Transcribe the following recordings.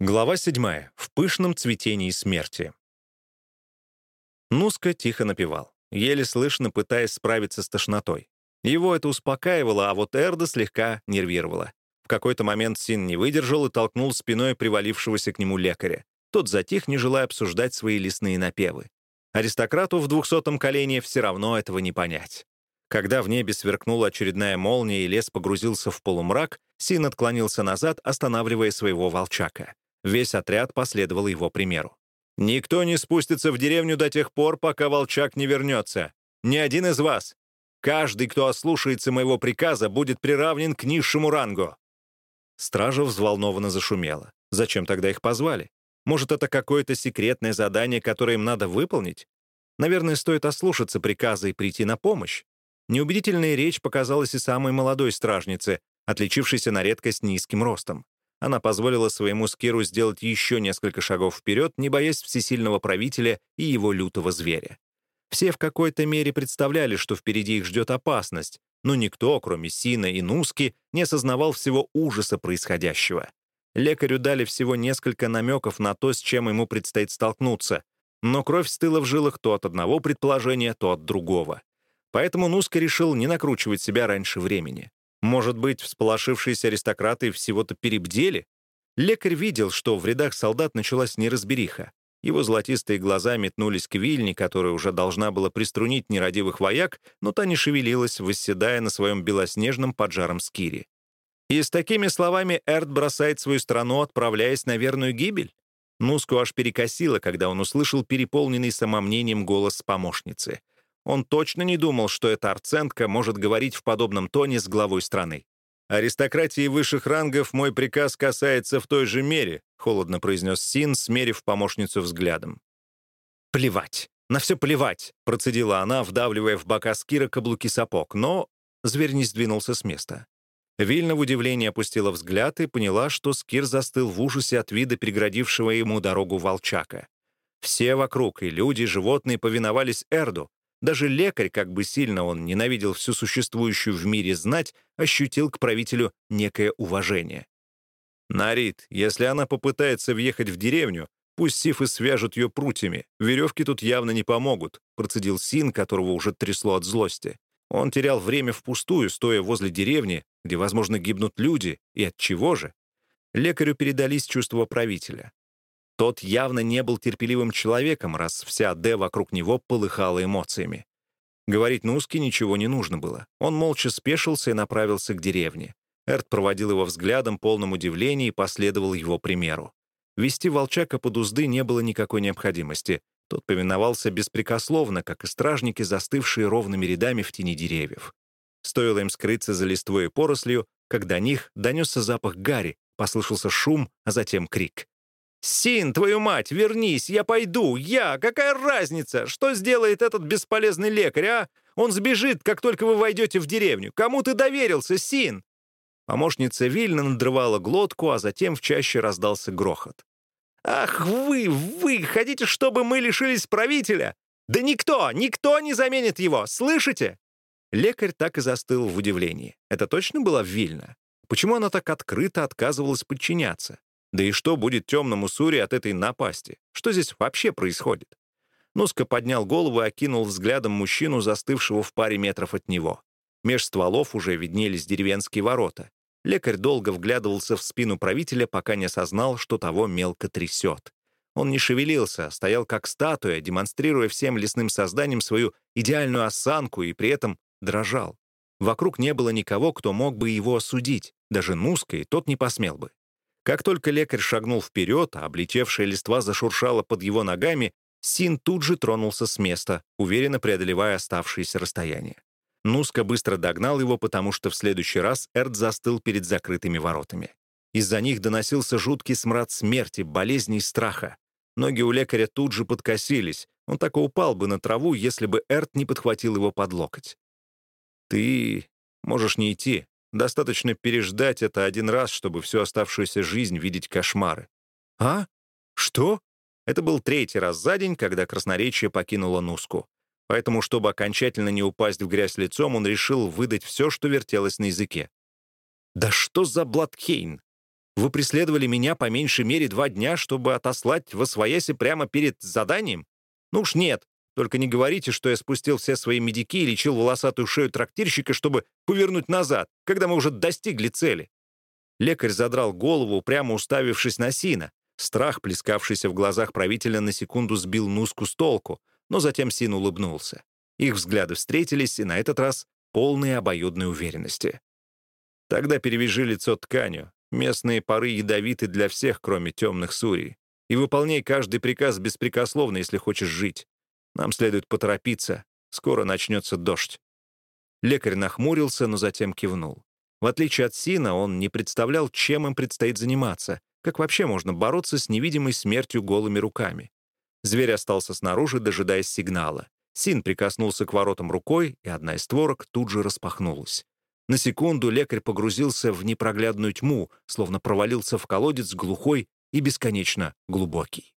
Глава 7. В пышном цветении смерти. Нуска тихо напевал, еле слышно пытаясь справиться с тошнотой. Его это успокаивало, а вот Эрда слегка нервировала. В какой-то момент Син не выдержал и толкнул спиной привалившегося к нему лекаря. Тот затих, не желая обсуждать свои лесные напевы. Аристократу в двухсотом колене все равно этого не понять. Когда в небе сверкнула очередная молния и лес погрузился в полумрак, Син отклонился назад, останавливая своего волчака. Весь отряд последовал его примеру. «Никто не спустится в деревню до тех пор, пока волчак не вернется. Ни один из вас. Каждый, кто ослушается моего приказа, будет приравнен к низшему рангу». Стража взволнованно зашумела. Зачем тогда их позвали? Может, это какое-то секретное задание, которое им надо выполнить? Наверное, стоит ослушаться приказа и прийти на помощь. Неубедительная речь показалась и самой молодой стражнице, отличившейся на редкость низким ростом. Она позволила своему скиру сделать еще несколько шагов вперед, не боясь всесильного правителя и его лютого зверя. Все в какой-то мере представляли, что впереди их ждет опасность, но никто, кроме Сина и Нуски, не осознавал всего ужаса происходящего. Лекарю дали всего несколько намеков на то, с чем ему предстоит столкнуться, но кровь стыла в жилах то от одного предположения, то от другого. Поэтому Нуска решил не накручивать себя раньше времени. Может быть, всполошившиеся аристократы всего-то перебдели? Лекарь видел, что в рядах солдат началась неразбериха. Его золотистые глаза метнулись к Вильне, которая уже должна была приструнить нерадивых вояк, но та не шевелилась, восседая на своем белоснежном поджаром скире. И с такими словами Эрт бросает свою страну, отправляясь на верную гибель? Нуску аж перекосило, когда он услышал переполненный самомнением голос помощницы — он точно не думал, что эта арцентка может говорить в подобном тоне с главой страны. «Аристократии высших рангов мой приказ касается в той же мере», холодно произнес Син, смерив помощницу взглядом. «Плевать, на все плевать», процедила она, вдавливая в бока Скира каблуки сапог, но зверь не сдвинулся с места. Вильна в удивлении опустила взгляд и поняла, что Скир застыл в ужасе от вида переградившего ему дорогу волчака. Все вокруг, и люди, и животные, повиновались Эрду, даже лекарь, как бы сильно он ненавидел всю существующую в мире знать, ощутил к правителю некое уважение. «Нарит, если она попытается въехать в деревню, пусть сифы свяжут ее прутьями. Веревки тут явно не помогут», процедил Син, которого уже трясло от злости. Он терял время впустую, стоя возле деревни, где, возможно, гибнут люди, и от чего же? Лекарю передались чувства правителя. Тот явно не был терпеливым человеком, раз вся Д вокруг него полыхала эмоциями. Говорить Нуске ничего не нужно было. Он молча спешился и направился к деревне. Эрт проводил его взглядом, полным удивления, и последовал его примеру. Вести волчака под узды не было никакой необходимости. Тот повиновался беспрекословно, как и стражники, застывшие ровными рядами в тени деревьев. Стоило им скрыться за листвой и порослью, как до них донесся запах гари, послышался шум, а затем крик. «Син, твою мать, вернись, я пойду, я, какая разница? Что сделает этот бесполезный лекарь, а? Он сбежит, как только вы войдете в деревню. Кому ты доверился, Син?» Помощница Вильна надрывала глотку, а затем в чаще раздался грохот. «Ах вы, вы, хотите, чтобы мы лишились правителя? Да никто, никто не заменит его, слышите?» Лекарь так и застыл в удивлении. Это точно была Вильна? Почему она так открыто отказывалась подчиняться? Да и что будет темному Сури от этой напасти? Что здесь вообще происходит? Нуска поднял голову и окинул взглядом мужчину, застывшего в паре метров от него. Меж стволов уже виднелись деревенские ворота. Лекарь долго вглядывался в спину правителя, пока не осознал, что того мелко трясет. Он не шевелился, стоял как статуя, демонстрируя всем лесным созданиям свою идеальную осанку и при этом дрожал. Вокруг не было никого, кто мог бы его осудить. Даже Нуска и тот не посмел бы. Как только лекарь шагнул вперед, а облетевшая листва зашуршала под его ногами, Син тут же тронулся с места, уверенно преодолевая оставшееся расстояние. Нуска быстро догнал его, потому что в следующий раз Эрд застыл перед закрытыми воротами. Из-за них доносился жуткий смрад смерти, болезни и страха. Ноги у лекаря тут же подкосились. Он так и упал бы на траву, если бы Эрт не подхватил его под локоть. «Ты можешь не идти», Достаточно переждать это один раз, чтобы всю оставшуюся жизнь видеть кошмары. А? Что? Это был третий раз за день, когда красноречие покинуло Нуску. Поэтому, чтобы окончательно не упасть в грязь лицом, он решил выдать все, что вертелось на языке. «Да что за Бладхейн? Вы преследовали меня по меньшей мере два дня, чтобы отослать в освояси прямо перед заданием? Ну уж нет. Только не говорите, что я спустил все свои медики и лечил волосатую шею трактирщика, чтобы повернуть назад, когда мы уже достигли цели. Лекарь задрал голову, прямо уставившись на Сина. Страх, плескавшийся в глазах правителя, на секунду сбил Нуску с толку, но затем Син улыбнулся. Их взгляды встретились, и на этот раз полные обоюдной уверенности. Тогда перевяжи лицо тканью. Местные пары ядовиты для всех, кроме темных сурий. И выполняй каждый приказ беспрекословно, если хочешь жить. Нам следует поторопиться. Скоро начнется дождь». Лекарь нахмурился, но затем кивнул. В отличие от Сина, он не представлял, чем им предстоит заниматься, как вообще можно бороться с невидимой смертью голыми руками. Зверь остался снаружи, дожидаясь сигнала. Син прикоснулся к воротам рукой, и одна из створок тут же распахнулась. На секунду лекарь погрузился в непроглядную тьму, словно провалился в колодец глухой и бесконечно глубокий.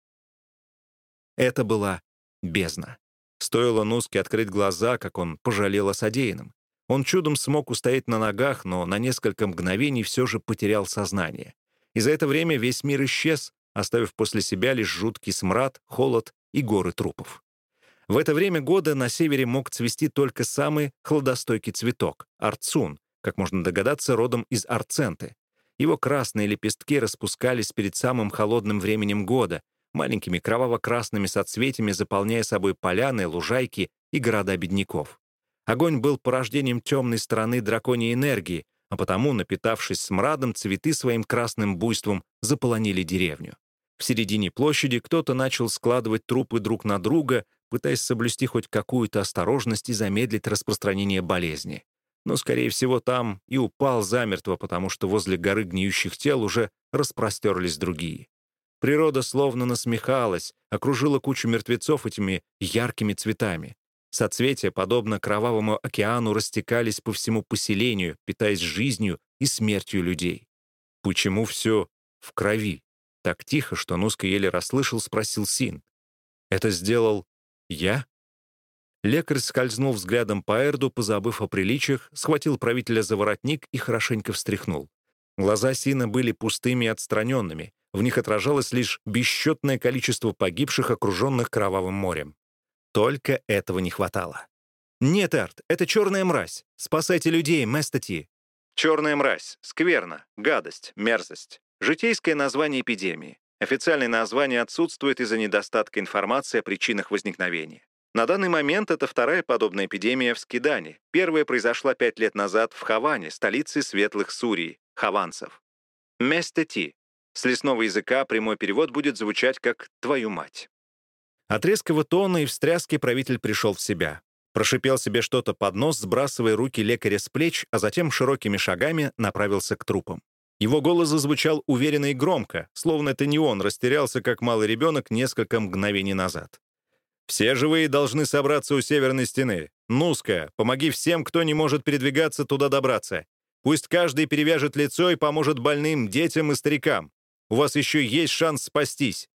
Это была бездна. Стоило Нуске открыть глаза, как он пожалел о содеянном. Он чудом смог устоять на ногах, но на несколько мгновений все же потерял сознание. И за это время весь мир исчез, оставив после себя лишь жуткий смрад, холод и горы трупов. В это время года на севере мог цвести только самый хладостойкий цветок — арцун, как можно догадаться, родом из арценты. Его красные лепестки распускались перед самым холодным временем года, маленькими кроваво-красными соцветиями заполняя собой поляны, лужайки и города бедняков. Огонь был порождением темной стороны драконьей энергии, а потому, напитавшись смрадом, цветы своим красным буйством заполонили деревню. В середине площади кто-то начал складывать трупы друг на друга, пытаясь соблюсти хоть какую-то осторожность и замедлить распространение болезни. Но, скорее всего, там и упал замертво, потому что возле горы гниющих тел уже распростерлись другие. Природа словно насмехалась, окружила кучу мертвецов этими яркими цветами. Соцветия, подобно кровавому океану, растекались по всему поселению, питаясь жизнью и смертью людей. Почему все в крови? Так тихо, что Нуска еле расслышал, спросил Син. «Это сделал я?» Лекарь скользнул взглядом по Эрду, позабыв о приличиях, схватил правителя за воротник и хорошенько встряхнул. Глаза Сина были пустыми и отстраненными, в них отражалось лишь бесчетное количество погибших, окруженных кровавым морем. Только этого не хватало. «Нет, Эрт, это черная мразь. Спасайте людей, Местати». Черная мразь, скверно, гадость, мерзость. Житейское название эпидемии. Официальное название отсутствует из-за недостатка информации о причинах возникновения. На данный момент это вторая подобная эпидемия в Скидане. Первая произошла пять лет назад в Хаване, столице светлых Сурий, хаванцев. Местети с лесного языка прямой перевод будет звучать как «твою мать». От резкого тона и встряски правитель пришел в себя. Прошипел себе что-то под нос, сбрасывая руки лекаря с плеч, а затем широкими шагами направился к трупам. Его голос зазвучал уверенно и громко, словно это не он растерялся, как малый ребенок, несколько мгновений назад. «Все живые должны собраться у северной стены. Нуска, помоги всем, кто не может передвигаться, туда добраться. Пусть каждый перевяжет лицо и поможет больным, детям и старикам. У вас еще есть шанс спастись».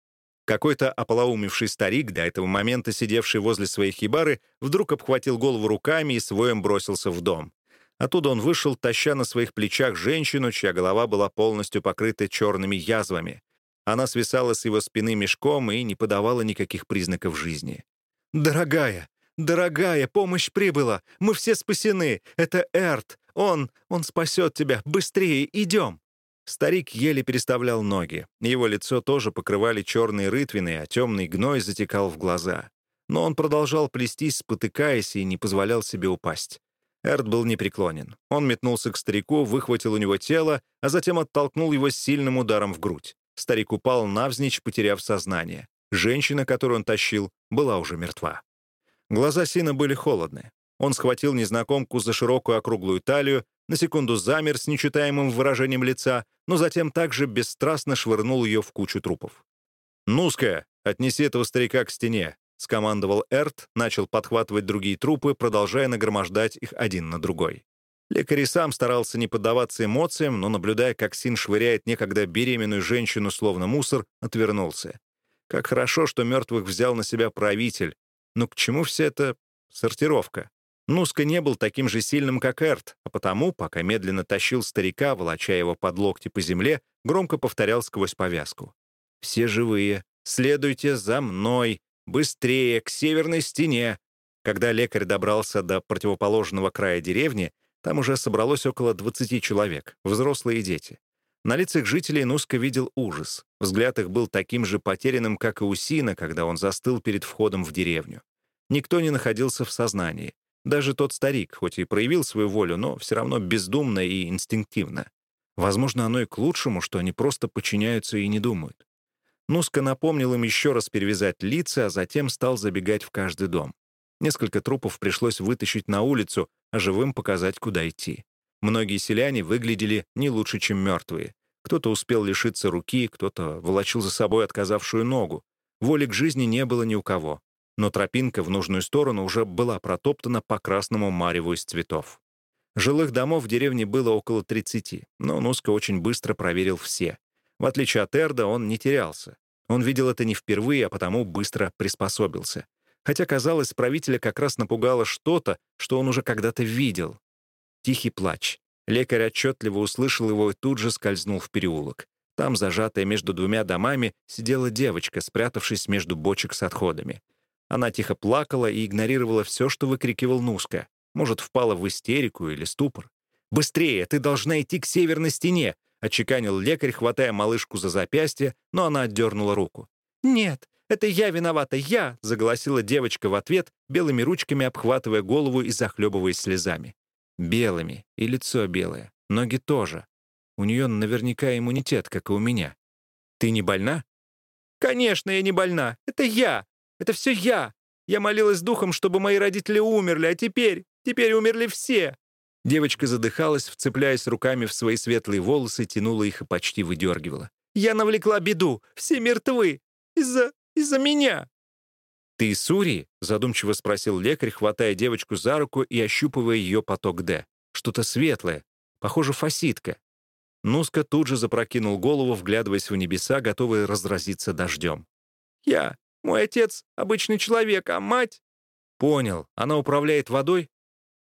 Какой-то ополоумевший старик, до этого момента сидевший возле своей хибары, вдруг обхватил голову руками и своем бросился в дом. Оттуда он вышел, таща на своих плечах женщину, чья голова была полностью покрыта черными язвами. Она свисала с его спины мешком и не подавала никаких признаков жизни. «Дорогая, дорогая, помощь прибыла! Мы все спасены! Это Эрт! Он, он спасет тебя! Быстрее, идем!» Старик еле переставлял ноги. Его лицо тоже покрывали черные рытвины, а темный гной затекал в глаза. Но он продолжал плестись, спотыкаясь, и не позволял себе упасть. Эрд был непреклонен. Он метнулся к старику, выхватил у него тело, а затем оттолкнул его сильным ударом в грудь. Старик упал навзничь, потеряв сознание. Женщина, которую он тащил, была уже мертва. Глаза Сина были холодны. Он схватил незнакомку за широкую округлую талию, на секунду замер с нечитаемым выражением лица, но затем также бесстрастно швырнул ее в кучу трупов. «Нуска, отнеси этого старика к стене», — скомандовал Эрт, начал подхватывать другие трупы, продолжая нагромождать их один на другой. Лекарь сам старался не поддаваться эмоциям, но, наблюдая, как Син швыряет некогда беременную женщину словно мусор, отвернулся. Как хорошо, что мертвых взял на себя правитель. Но к чему вся эта сортировка? Нуска не был таким же сильным, как Эрт, а потому, пока медленно тащил старика, волоча его под локти по земле, громко повторял сквозь повязку. «Все живые. Следуйте за мной. Быстрее, к северной стене». Когда лекарь добрался до противоположного края деревни, там уже собралось около 20 человек, взрослые и дети. На лицах жителей Нуска видел ужас. Взгляд их был таким же потерянным, как и у Сина, когда он застыл перед входом в деревню. Никто не находился в сознании. Даже тот старик, хоть и проявил свою волю, но все равно бездумно и инстинктивно. Возможно, оно и к лучшему, что они просто подчиняются и не думают. Нуска напомнил им еще раз перевязать лица, а затем стал забегать в каждый дом. Несколько трупов пришлось вытащить на улицу, а живым показать, куда идти. Многие селяне выглядели не лучше, чем мертвые. Кто-то успел лишиться руки, кто-то волочил за собой отказавшую ногу. Воли к жизни не было ни у кого. Но тропинка в нужную сторону уже была протоптана по красному мареву из цветов. Жилых домов в деревне было около 30, но Нуска очень быстро проверил все. В отличие от Эрда, он не терялся. Он видел это не впервые, а потому быстро приспособился. Хотя, казалось, правителя как раз напугало что-то, что он уже когда-то видел. Тихий плач. Лекарь отчетливо услышал его и тут же скользнул в переулок. Там, зажатая между двумя домами, сидела девочка, спрятавшись между бочек с отходами. Она тихо плакала и игнорировала все, что выкрикивал Нуска. Может, впала в истерику или ступор. «Быстрее! Ты должна идти к северной стене!» — отчеканил лекарь, хватая малышку за запястье, но она отдернула руку. «Нет, это я виновата, я!» — заголосила девочка в ответ, белыми ручками обхватывая голову и захлебываясь слезами. Белыми, и лицо белое, ноги тоже. У нее наверняка иммунитет, как и у меня. Ты не больна? Конечно, я не больна. Это я. Это все я. Я молилась духом, чтобы мои родители умерли, а теперь, теперь умерли все. Девочка задыхалась, вцепляясь руками в свои светлые волосы, тянула их и почти выдергивала. «Я навлекла беду! Все мертвы! Из-за... из-за меня!» «Ты из Сурии?» — задумчиво спросил лекарь, хватая девочку за руку и ощупывая ее поток «Д». «Что-то светлое. Похоже, фаситка». Нуска тут же запрокинул голову, вглядываясь в небеса, готовый разразиться дождем. «Я. Мой отец — обычный человек, а мать...» «Понял. Она управляет водой?»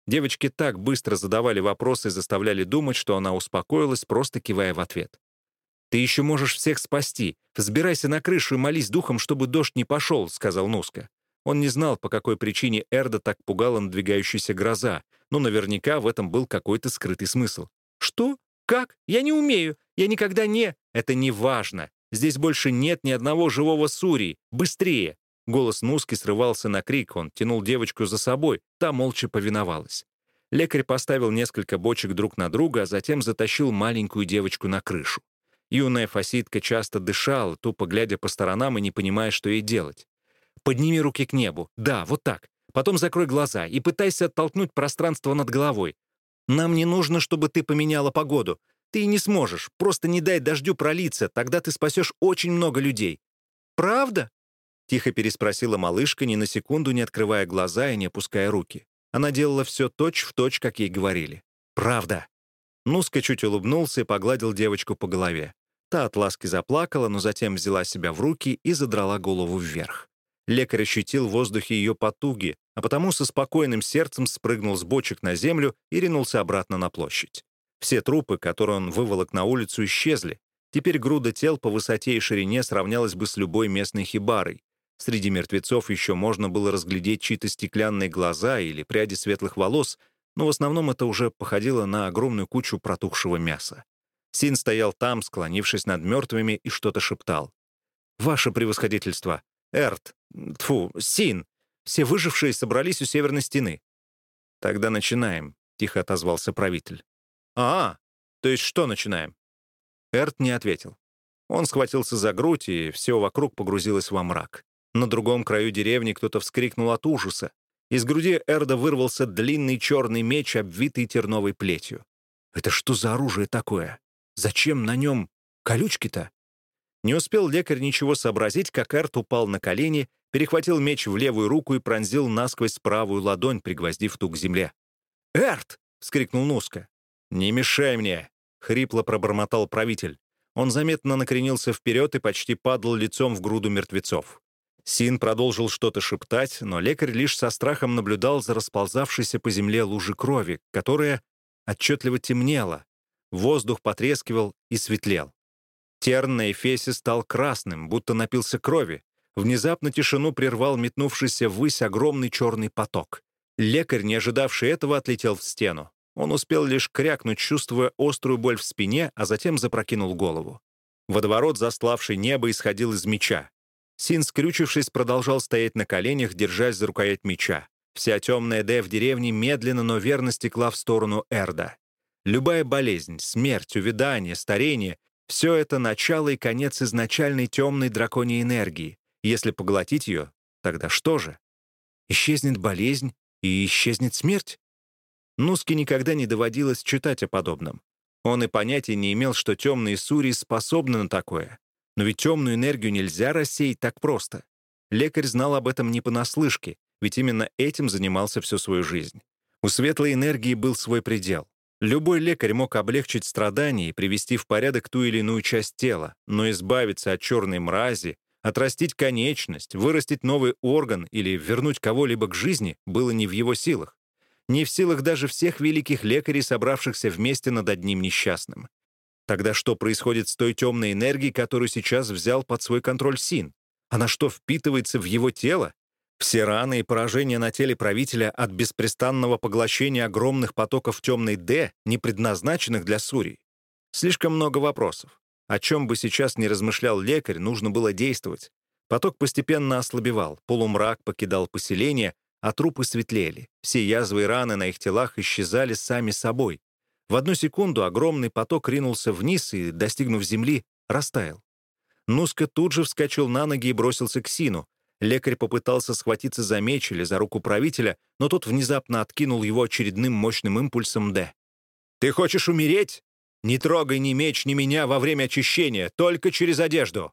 Девочки так быстро задавали вопросы и заставляли думать, что она успокоилась, просто кивая в ответ. «Ты еще можешь всех спасти. Взбирайся на крышу и молись духом, чтобы дождь не пошел», — сказал Нуска. Он не знал, по какой причине Эрда так пугала надвигающаяся гроза, но наверняка в этом был какой-то скрытый смысл. «Что? Как? Я не умею. Я никогда не...» «Это не важно. Здесь больше нет ни одного живого Сурии. Быстрее!» Голос Нуски срывался на крик, он тянул девочку за собой, та молча повиновалась. Лекарь поставил несколько бочек друг на друга, а затем затащил маленькую девочку на крышу. Юная фаситка часто дышала, тупо глядя по сторонам и не понимая, что ей делать. «Подними руки к небу. Да, вот так. Потом закрой глаза и пытайся оттолкнуть пространство над головой. Нам не нужно, чтобы ты поменяла погоду. Ты не сможешь. Просто не дай дождю пролиться, тогда ты спасешь очень много людей». «Правда?» Тихо переспросила малышка, ни на секунду не открывая глаза и не опуская руки. Она делала все точь-в-точь, как ей говорили. «Правда». Нуска чуть улыбнулся и погладил девочку по голове. Та от ласки заплакала, но затем взяла себя в руки и задрала голову вверх. Лекарь ощутил в воздухе ее потуги, а потому со спокойным сердцем спрыгнул с бочек на землю и ринулся обратно на площадь. Все трупы, которые он выволок на улицу, исчезли. Теперь груда тел по высоте и ширине сравнялась бы с любой местной хибарой. Среди мертвецов еще можно было разглядеть чьи-то стеклянные глаза или пряди светлых волос, но в основном это уже походило на огромную кучу протухшего мяса. Син стоял там, склонившись над мертвыми, и что-то шептал. «Ваше превосходительство! Эрт! Тфу, Син! Все выжившие собрались у северной стены». «Тогда начинаем», — тихо отозвался правитель. «А, то есть что начинаем?» Эрт не ответил. Он схватился за грудь, и все вокруг погрузилось во мрак. На другом краю деревни кто-то вскрикнул от ужаса. Из груди Эрда вырвался длинный черный меч, обвитый терновой плетью. «Это что за оружие такое? Зачем на нем колючки-то?» Не успел лекарь ничего сообразить, как Эрд упал на колени, перехватил меч в левую руку и пронзил насквозь правую ладонь, пригвоздив ту к земле. «Эрд!» — вскрикнул Нуска. «Не мешай мне!» — хрипло пробормотал правитель. Он заметно накренился вперед и почти падал лицом в груду мертвецов. Син продолжил что-то шептать, но лекарь лишь со страхом наблюдал за расползавшейся по земле лужи крови, которая отчетливо темнела. Воздух потрескивал и светлел. Терн на Эфесе стал красным, будто напился крови. Внезапно тишину прервал метнувшийся ввысь огромный черный поток. Лекарь, не ожидавший этого, отлетел в стену. Он успел лишь крякнуть, чувствуя острую боль в спине, а затем запрокинул голову. Водоворот, заславший небо, исходил из меча. Син, скрючившись, продолжал стоять на коленях, держась за рукоять меча. Вся темная Д в деревне медленно, но верно стекла в сторону Эрда. Любая болезнь, смерть, увядание, старение — все это начало и конец изначальной темной драконьей энергии. Если поглотить ее, тогда что же? Исчезнет болезнь и исчезнет смерть? Нуске никогда не доводилось читать о подобном. Он и понятия не имел, что темные сури способны на такое. Но ведь темную энергию нельзя рассеять так просто. Лекарь знал об этом не понаслышке, ведь именно этим занимался всю свою жизнь. У светлой энергии был свой предел. Любой лекарь мог облегчить страдания и привести в порядок ту или иную часть тела, но избавиться от черной мрази, отрастить конечность, вырастить новый орган или вернуть кого-либо к жизни было не в его силах не в силах даже всех великих лекарей, собравшихся вместе над одним несчастным. Тогда что происходит с той темной энергией, которую сейчас взял под свой контроль Син? Она что, впитывается в его тело? Все раны и поражения на теле правителя от беспрестанного поглощения огромных потоков темной «Д», не предназначенных для Сурий. Слишком много вопросов. О чем бы сейчас не размышлял лекарь, нужно было действовать. Поток постепенно ослабевал, полумрак покидал поселение, а трупы светлели. Все язвы и раны на их телах исчезали сами собой. В одну секунду огромный поток ринулся вниз и, достигнув земли, растаял. Нуска тут же вскочил на ноги и бросился к Сину. Лекарь попытался схватиться за меч или за руку правителя, но тот внезапно откинул его очередным мощным импульсом «Д». «Ты хочешь умереть? Не трогай ни меч, ни меня во время очищения, только через одежду!»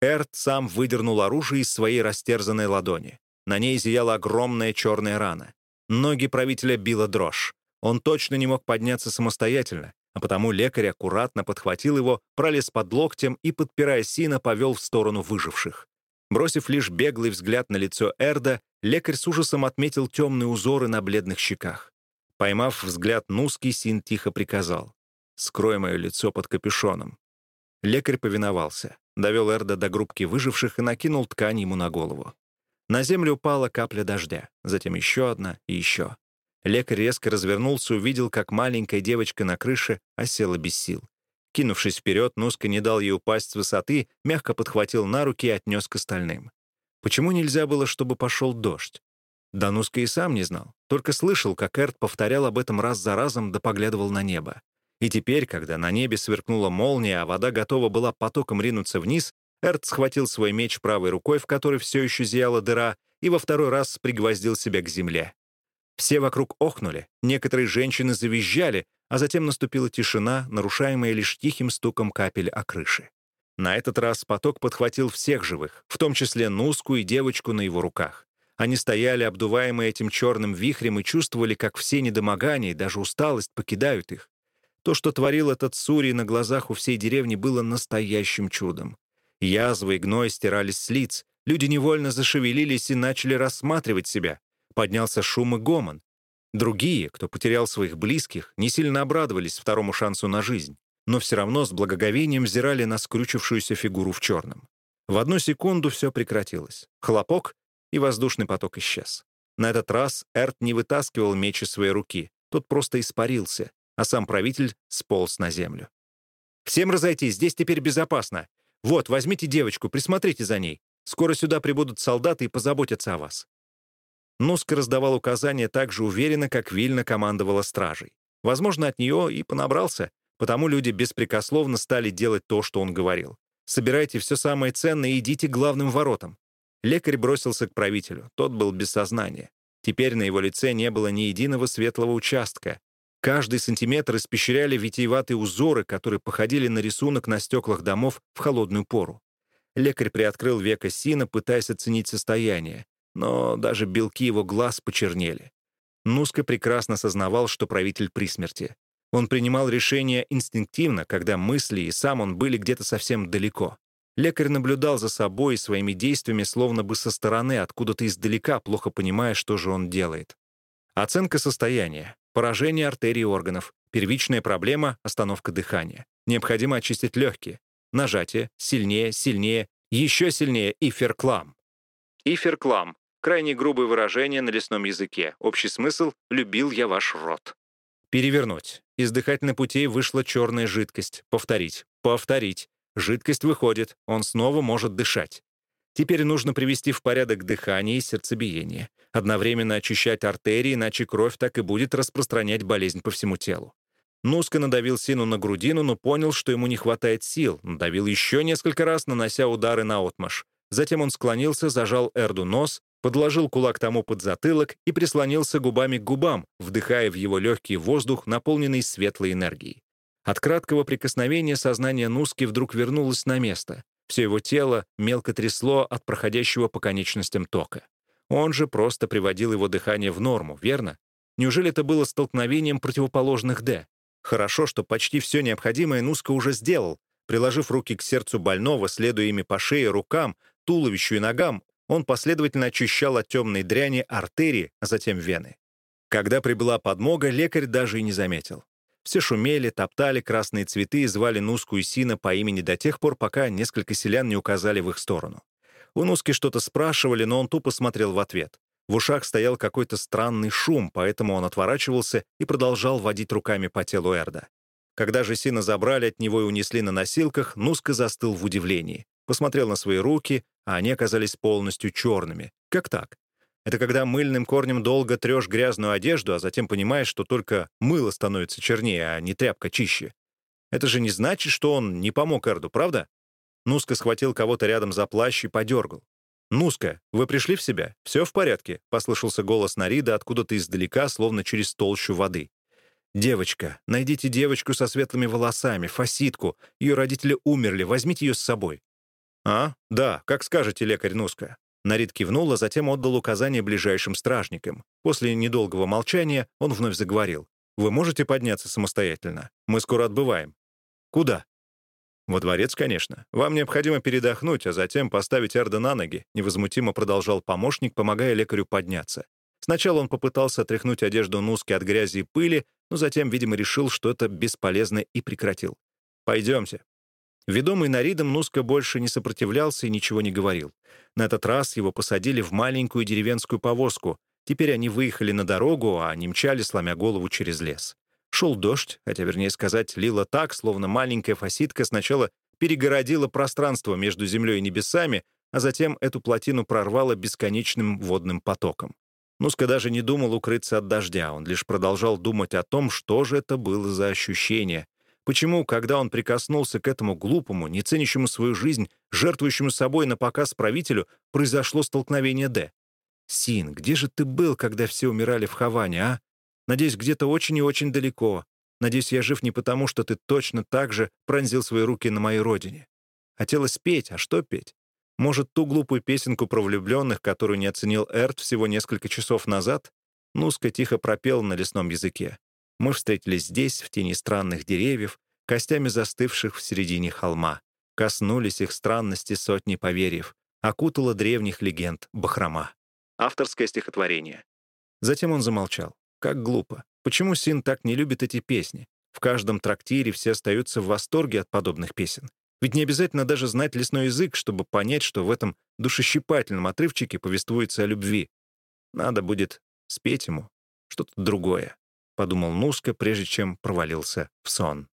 Эрт сам выдернул оружие из своей растерзанной ладони. На ней зияла огромная черная рана. Ноги правителя била дрожь. Он точно не мог подняться самостоятельно, а потому лекарь аккуратно подхватил его, пролез под локтем и, подпирая Сина, повел в сторону выживших. Бросив лишь беглый взгляд на лицо Эрда, лекарь с ужасом отметил темные узоры на бледных щеках. Поймав взгляд Нуски, Син тихо приказал. «Скрой мое лицо под капюшоном». Лекарь повиновался, довел Эрда до группки выживших и накинул ткань ему на голову. На землю упала капля дождя, затем еще одна и еще. Лекарь резко развернулся, увидел, как маленькая девочка на крыше осела без сил. Кинувшись вперед, Нуска не дал ей упасть с высоты, мягко подхватил на руки и отнес к остальным. Почему нельзя было, чтобы пошел дождь? Да Нуска и сам не знал, только слышал, как Эрт повторял об этом раз за разом, да поглядывал на небо. И теперь, когда на небе сверкнула молния, а вода готова была потоком ринуться вниз, Эрт схватил свой меч правой рукой, в которой все еще зияла дыра, и во второй раз пригвоздил себя к земле. Все вокруг охнули, некоторые женщины завизжали, а затем наступила тишина, нарушаемая лишь тихим стуком капель о крыше. На этот раз поток подхватил всех живых, в том числе Нуску и девочку на его руках. Они стояли, обдуваемые этим черным вихрем, и чувствовали, как все недомогания и даже усталость покидают их. То, что творил этот Сурий на глазах у всей деревни, было настоящим чудом. Язвы и гной стирались с лиц, люди невольно зашевелились и начали рассматривать себя. Поднялся шум и гомон. Другие, кто потерял своих близких, не сильно обрадовались второму шансу на жизнь, но все равно с благоговением взирали на скрючившуюся фигуру в черном. В одну секунду все прекратилось. Хлопок, и воздушный поток исчез. На этот раз Эрт не вытаскивал меч из своей руки, тот просто испарился, а сам правитель сполз на землю. «Всем разойтись, здесь теперь безопасно. Вот, возьмите девочку, присмотрите за ней. Скоро сюда прибудут солдаты и позаботятся о вас». Нуска раздавал указания так же уверенно, как Вильна командовала стражей. Возможно, от нее и понабрался, потому люди беспрекословно стали делать то, что он говорил. «Собирайте все самое ценное и идите к главным воротам». Лекарь бросился к правителю. Тот был без сознания. Теперь на его лице не было ни единого светлого участка, Каждый сантиметр испещряли витиеватые узоры, которые походили на рисунок на стеклах домов в холодную пору. Лекарь приоткрыл веко Сина, пытаясь оценить состояние, но даже белки его глаз почернели. Нуска прекрасно сознавал, что правитель при смерти. Он принимал решения инстинктивно, когда мысли и сам он были где-то совсем далеко. Лекарь наблюдал за собой и своими действиями словно бы со стороны, откуда-то издалека, плохо понимая, что же он делает. Оценка состояния. Поражение артерий органов. Первичная проблема — остановка дыхания. Необходимо очистить легкие. нажатие, сильнее, сильнее, еще сильнее и ферклам. И ферклам — крайне грубое выражение на лесном языке. Общий смысл — «любил я ваш рот». Перевернуть. Из дыхательных путей вышла черная жидкость. Повторить. Повторить. Жидкость выходит, он снова может дышать. Теперь нужно привести в порядок дыхание и сердцебиение. Одновременно очищать артерии, иначе кровь так и будет распространять болезнь по всему телу. Нуска надавил Сину на грудину, но понял, что ему не хватает сил. Надавил еще несколько раз, нанося удары на отмаш. Затем он склонился, зажал Эрду нос, подложил кулак тому под затылок и прислонился губами к губам, вдыхая в его легкий воздух, наполненный светлой энергией. От краткого прикосновения сознание Нуски вдруг вернулось на место. Все его тело мелко трясло от проходящего по конечностям тока. Он же просто приводил его дыхание в норму, верно? Неужели это было столкновением противоположных «Д»? Хорошо, что почти все необходимое Нуска уже сделал. Приложив руки к сердцу больного, следуя ими по шее, рукам, туловищу и ногам, он последовательно очищал от темной дряни артерии, а затем вены. Когда прибыла подмога, лекарь даже и не заметил. Все шумели, топтали красные цветы и звали Нуску и Сина по имени до тех пор, пока несколько селян не указали в их сторону. У Нуски что-то спрашивали, но он тупо смотрел в ответ. В ушах стоял какой-то странный шум, поэтому он отворачивался и продолжал водить руками по телу Эрда. Когда же Сина забрали от него и унесли на носилках, Нуска застыл в удивлении. Посмотрел на свои руки, а они оказались полностью черными. Как так? Это когда мыльным корнем долго трешь грязную одежду, а затем понимаешь, что только мыло становится чернее, а не тряпка чище. Это же не значит, что он не помог Эрду, правда? Нуска схватил кого-то рядом за плащ и подергал. «Нуска, вы пришли в себя? Все в порядке?» — послышался голос Нарида откуда-то издалека, словно через толщу воды. «Девочка, найдите девочку со светлыми волосами, фаситку. Ее родители умерли, возьмите ее с собой». «А, да, как скажете, лекарь Нуска». Нарид кивнул, а затем отдал указание ближайшим стражникам. После недолгого молчания он вновь заговорил. «Вы можете подняться самостоятельно? Мы скоро отбываем». «Куда?» «Во дворец, конечно. Вам необходимо передохнуть, а затем поставить Эрда на ноги», невозмутимо продолжал помощник, помогая лекарю подняться. Сначала он попытался отряхнуть одежду Нуски от грязи и пыли, но затем, видимо, решил, что это бесполезно и прекратил. «Пойдемте, Ведомый Наридом Нуска больше не сопротивлялся и ничего не говорил. На этот раз его посадили в маленькую деревенскую повозку. Теперь они выехали на дорогу, а не мчали, сломя голову через лес. Шел дождь, хотя, вернее сказать, лило так, словно маленькая фаситка сначала перегородила пространство между землей и небесами, а затем эту плотину прорвала бесконечным водным потоком. Нуска даже не думал укрыться от дождя, он лишь продолжал думать о том, что же это было за ощущение Почему, когда он прикоснулся к этому глупому, не ценящему свою жизнь, жертвующему собой на показ правителю, произошло столкновение Д? «Син, где же ты был, когда все умирали в Хаване, а? Надеюсь, где-то очень и очень далеко. Надеюсь, я жив не потому, что ты точно так же пронзил свои руки на моей родине. Хотелось петь, а что петь? Может, ту глупую песенку про влюбленных, которую не оценил Эрт всего несколько часов назад? Нуска тихо пропел на лесном языке. Мы встретились здесь, в тени странных деревьев, костями застывших в середине холма. Коснулись их странности сотни поверьев, окутала древних легенд Бахрома. Авторское стихотворение. Затем он замолчал. Как глупо. Почему Син так не любит эти песни? В каждом трактире все остаются в восторге от подобных песен. Ведь не обязательно даже знать лесной язык, чтобы понять, что в этом душещипательном отрывчике повествуется о любви. Надо будет спеть ему что-то другое подумал Нуска, прежде чем провалился в сон.